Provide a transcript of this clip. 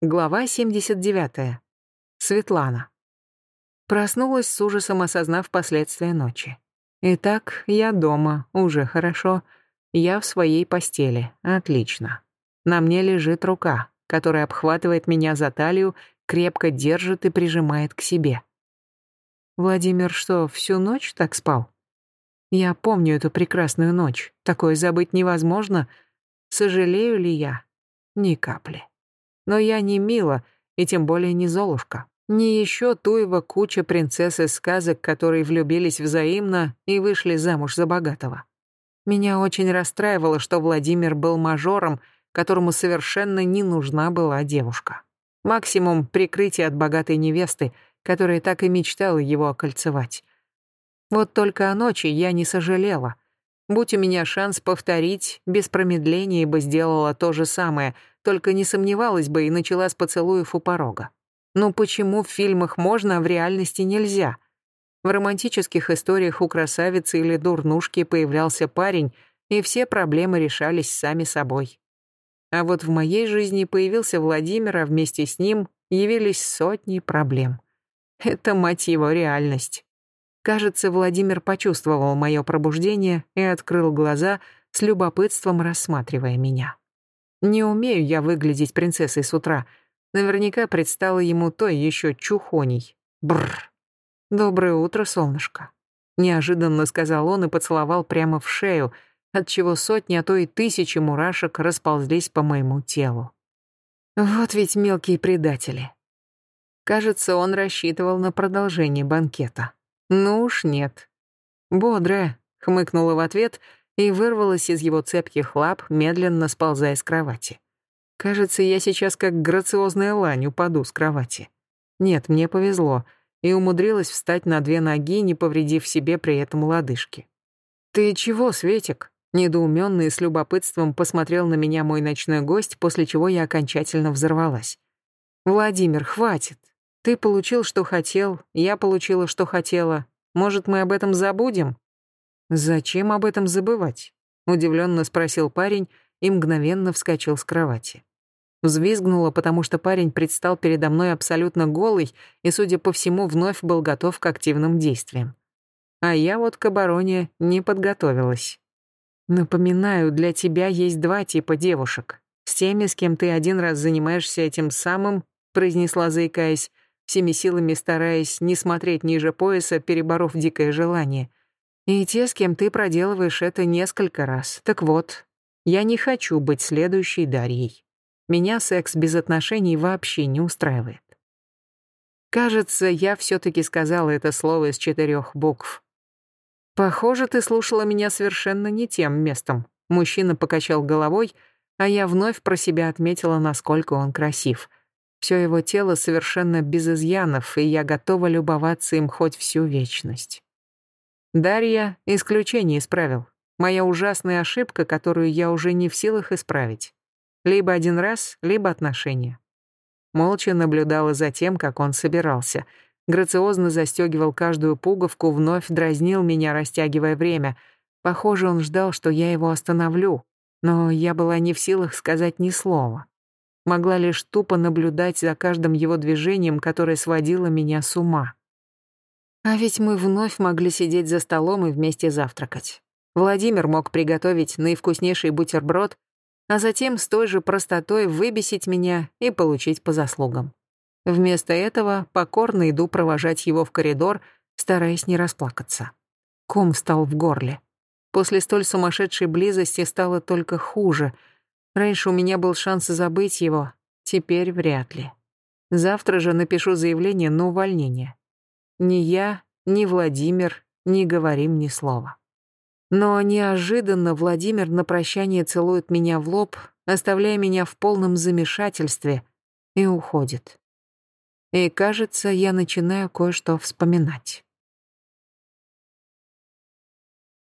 Глава 79. Светлана. Проснулась с ужасом, осознав последствия ночи. Итак, я дома, уже хорошо. Я в своей постели, отлично. На мне лежит рука, которая обхватывает меня за талию, крепко держит и прижимает к себе. Владимир что, всю ночь так спал? Я помню эту прекрасную ночь. Такое забыть невозможно. Сожалею ли я? Ни капли. Но я не Мила, и тем более не Золушка. Не еще Туева куча принцесс из сказок, которые влюбились взаимно и вышли замуж за богатого. Меня очень расстраивало, что Владимир был мажором, которому совершенно не нужна была девушка. Максимум прикрытие от богатой невесты, которая так и мечтала его окольцевать. Вот только о ночи я не сожалела. Будь у меня шанс повторить, без промедления бы сделала то же самое, только не сомневалась бы и начала с поцелуев у порога. Ну почему в фильмах можно, а в реальности нельзя? В романтических историях у красавицы или дурнушки появлялся парень, и все проблемы решались сами собой. А вот в моей жизни появился Владимир, а вместе с ним явились сотни проблем. Это, мать его, реальность. Кажется, Владимир почувствовал мое пробуждение и открыл глаза, с любопытством рассматривая меня. Не умею я выглядеть принцессой с утра. Наверняка предстала ему той еще чухоней. Бррр. «Доброе утро, солнышко», — неожиданно сказал он и поцеловал прямо в шею, отчего сотни, а то и тысячи мурашек расползлись по моему телу. Вот ведь мелкие предатели. Кажется, он рассчитывал на продолжение банкета. Ну уж нет. «Бодрая», — хмыкнула в ответ и вырвалась из его цепких лап, медленно сползая с кровати. Кажется, я сейчас как грациозная лань упаду с кровати. Нет, мне повезло, и умудрилась встать на две ноги, не повредив себе при этом лодыжки. «Ты чего, Светик?» Недоумённо и с любопытством посмотрел на меня мой ночной гость, после чего я окончательно взорвалась. «Владимир, хватит. Ты получил, что хотел, я получила, что хотела. Может, мы об этом забудем?» «Зачем об этом забывать?» — удивленно спросил парень и мгновенно вскочил с кровати. Взвизгнула, потому что парень предстал передо мной абсолютно голый и, судя по всему, вновь был готов к активным действиям. А я вот к обороне не подготовилась. Напоминаю, для тебя есть два типа девушек. С теми, с кем ты один раз занимаешься этим самым, произнесла заикаясь, всеми силами стараясь не смотреть ниже пояса, переборов дикое желание — и те, с кем ты проделываешь это несколько раз. Так вот, я не хочу быть следующей Дарьей. Меня секс без отношений вообще не устраивает. Кажется, я все-таки сказала это слово из четырех букв. Похоже, ты слушала меня совершенно не тем местом. Мужчина покачал головой, а я вновь про себя отметила, насколько он красив. Все его тело совершенно без изъянов, и я готова любоваться им хоть всю вечность. Дарья — исключение из правил. Моя ужасная ошибка, которую я уже не в силах исправить. Либо один раз, либо отношения. Молча наблюдала за тем, как он собирался. Грациозно застегивал каждую пуговку, вновь дразнил меня, растягивая время. Похоже, он ждал, что я его остановлю. Но я была не в силах сказать ни слова. Могла лишь тупо наблюдать за каждым его движением, которое сводило меня с ума. А ведь мы вновь могли сидеть за столом и вместе завтракать. Владимир мог приготовить наивкуснейший бутерброд, а затем с той же простотой выбесить меня и получить по заслугам. Вместо этого покорно иду провожать его в коридор, стараясь не расплакаться. Ком встал в горле. После столь сумасшедшей близости стало только хуже. Раньше у меня был шанс забыть его, теперь вряд ли. Завтра же напишу заявление на увольнение. Ни я, ни Владимир не говорим ни слова. Но неожиданно Владимир на прощание целует меня в лоб, оставляя меня в полном замешательстве, и уходит. И кажется, я начинаю кое-что вспоминать.